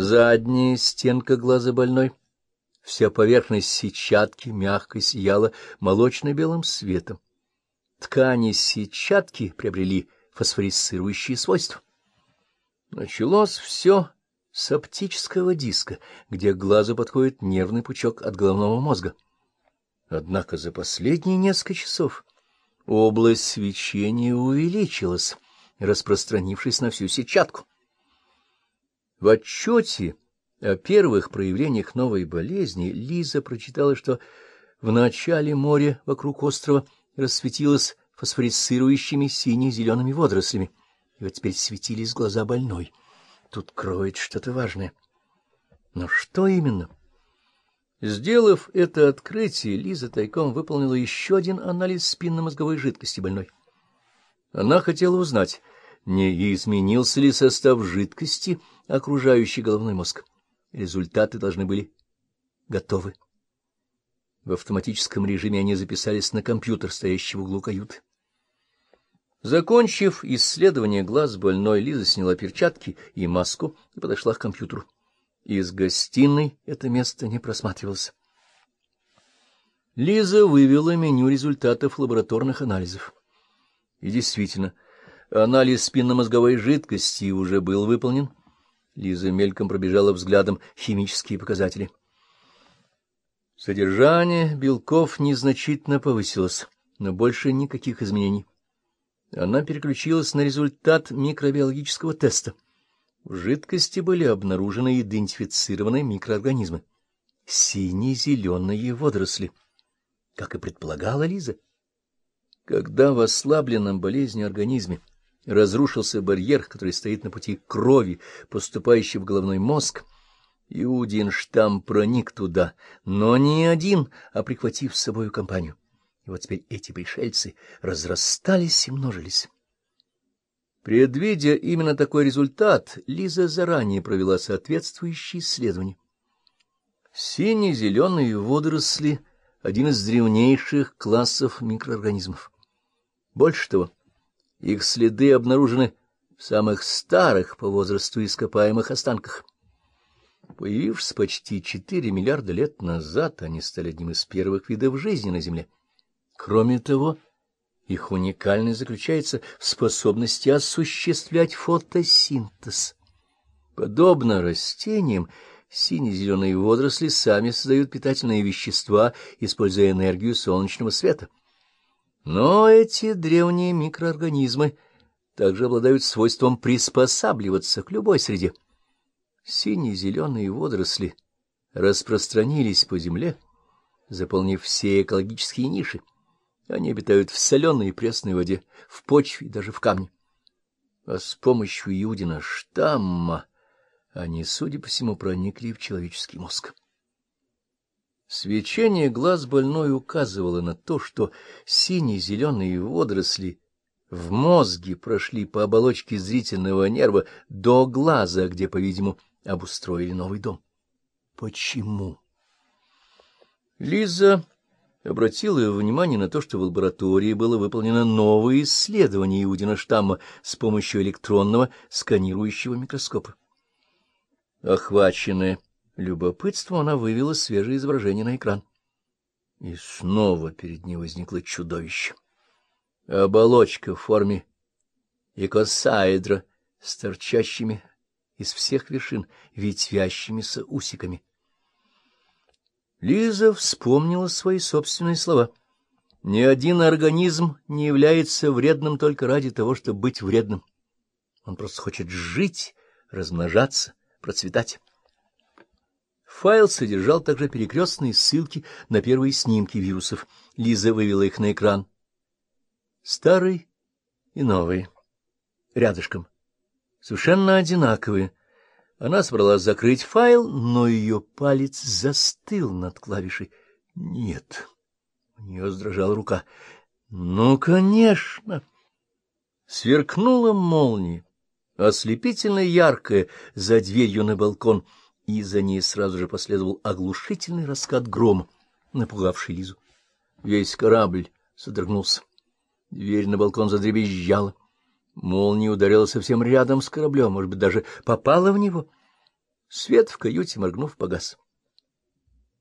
Задняя стенка глаза больной, вся поверхность сетчатки мягко сияла молочно-белым светом. Ткани сетчатки приобрели фосфорисцирующие свойства. Началось все с оптического диска, где к глазу подходит нервный пучок от головного мозга. Однако за последние несколько часов область свечения увеличилась, распространившись на всю сетчатку. В отчете о первых проявлениях новой болезни Лиза прочитала, что в начале море вокруг острова рассветилось фосфорицирующими сине-зелеными водорослями, и вот теперь светились глаза больной. Тут кроет что-то важное. Но что именно? Сделав это открытие, Лиза тайком выполнила еще один анализ спинномозговой жидкости больной. Она хотела узнать, не изменился ли состав жидкости, окружающей головной мозг. Результаты должны были готовы. В автоматическом режиме они записались на компьютер, стоящий в углу каюты. Закончив исследование глаз больной, Лиза сняла перчатки и маску и подошла к компьютеру. Из гостиной это место не просматривалось. Лиза вывела меню результатов лабораторных анализов. И действительно, анализ спинномозговой жидкости уже был выполнен. Лиза мельком пробежала взглядом химические показатели. Содержание белков незначительно повысилось, но больше никаких изменений. Она переключилась на результат микробиологического теста. В жидкости были обнаружены и идентифицированы микроорганизмы. Сине-зеленые водоросли, как и предполагала Лиза. Когда в ослабленном болезнью организме разрушился барьер, который стоит на пути крови, поступающей в головной мозг, Иудин штамм проник туда, но не один, а прихватив с собой компанию. И вот теперь эти пришельцы разрастались и множились. Предвидя именно такой результат, Лиза заранее провела соответствующие исследования. Сине-зеленые водоросли — один из древнейших классов микроорганизмов. Больше того, их следы обнаружены в самых старых по возрасту ископаемых останках. Появившись почти 4 миллиарда лет назад, они стали одним из первых видов жизни на Земле. Кроме того, их уникальность заключается в способности осуществлять фотосинтез. Подобно растениям, сине-зеленые водоросли сами создают питательные вещества, используя энергию солнечного света. Но эти древние микроорганизмы также обладают свойством приспосабливаться к любой среде. Сине-зеленые водоросли распространились по земле, заполнив все экологические ниши. Они обитают в соленой и пресной воде, в почве и даже в камне. А с помощью Иудина штамма они, судя по всему, проникли в человеческий мозг. Свечение глаз больной указывало на то, что сине-зеленые водоросли в мозге прошли по оболочке зрительного нерва до глаза, где, по-видимому, обустроили новый дом. Почему? Лиза обратила внимание на то, что в лаборатории было выполнено новое исследование Иудина штамма с помощью электронного сканирующего микроскопа. Охваченная любопытством, она вывела свежее изображение на экран. И снова перед ней возникло чудовище. Оболочка в форме икосаэдра с торчащими из всех вершин ветвящимися усиками. Лиза вспомнила свои собственные слова. Ни один организм не является вредным только ради того, чтобы быть вредным. Он просто хочет жить, размножаться, процветать. Файл содержал также перекрестные ссылки на первые снимки вирусов. Лиза вывела их на экран. Старый и новый. Рядышком. Совершенно одинаковые. Она собралась закрыть файл, но ее палец застыл над клавишей. Нет. У нее сдрожала рука. Ну, конечно. Сверкнула молния, ослепительно яркая, за дверью на балкон, и за ней сразу же последовал оглушительный раскат грома, напугавший Лизу. Весь корабль содрогнулся. Дверь на балкон задребезжала. Молния ударила совсем рядом с кораблем, может быть, даже попала в него. Свет в каюте, моргнув, погас.